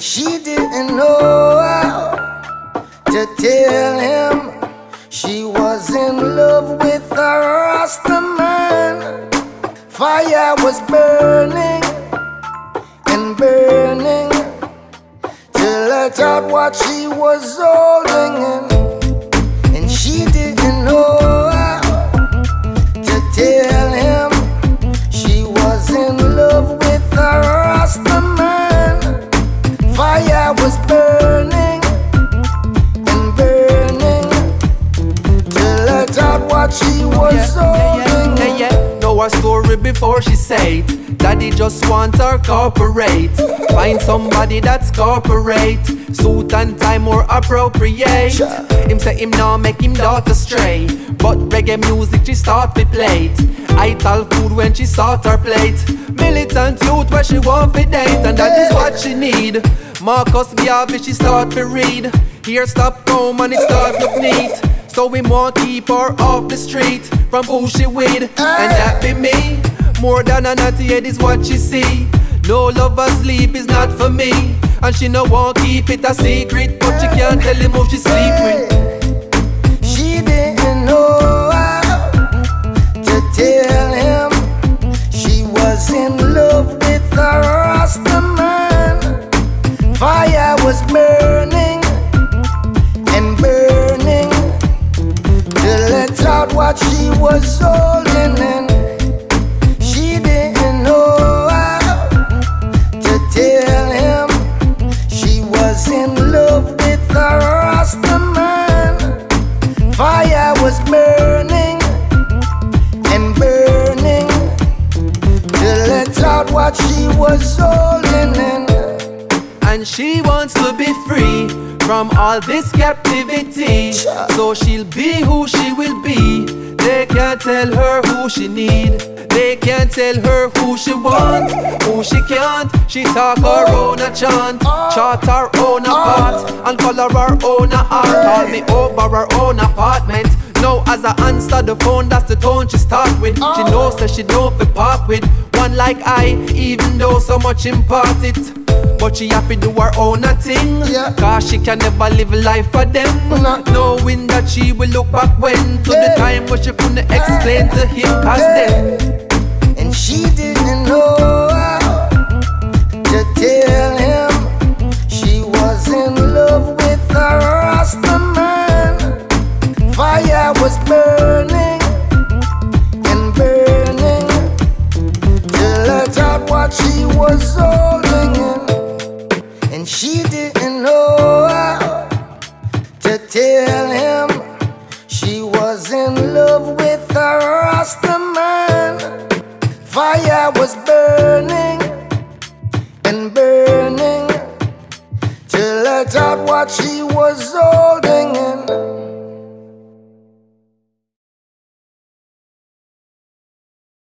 She didn't know how to tell him she was in love with a Rasta man. Fire was burning and burning till I out what she was holding. In. Her story before she say it. Daddy just want her corporate. Find somebody that's corporate. Suit and tie more appropriate. Him say him now make him daughter stray. But reggae music she start to play. I tell food when she sort her plate. Militant youth where she want to date. And that is what she need. Marcus Garvey she start to read. Here stop home and it start look neat. So we want keep her off the street from who she with, and that be me. More than a naughty head is what she see. No lover sleep is not for me, and she no want keep it a secret, but she can't tell him who she sleep with. What she was holding in. She didn't know how to tell him she was in love with a Rasta man. Fire was burning and burning till it out what she was holding in. And she wants to be free from all this captivity. So she'll be who she will be. They can't tell her who she need. They can't tell her who she want, who she can't. She talk her own a chant, chart her own a part, and color her own a art. Call me over her own apartment. Now as I answer the phone, that's the tone she start with. She knows that she don't be part with one like I, even though so much impart it. But she have to do her own a thing Yeah. Cause she can never live a life for them Nah. Knowing that she will look back when To the time when she couldn't explain to him Cause then And she didn't know how to tell him she was in love with a Rasta man. Fire was burning and burning till I thought what she was in. And she didn't know how to tell him she was in love with a Rasta man. Fire was burning and burning till I thought what she was holding in.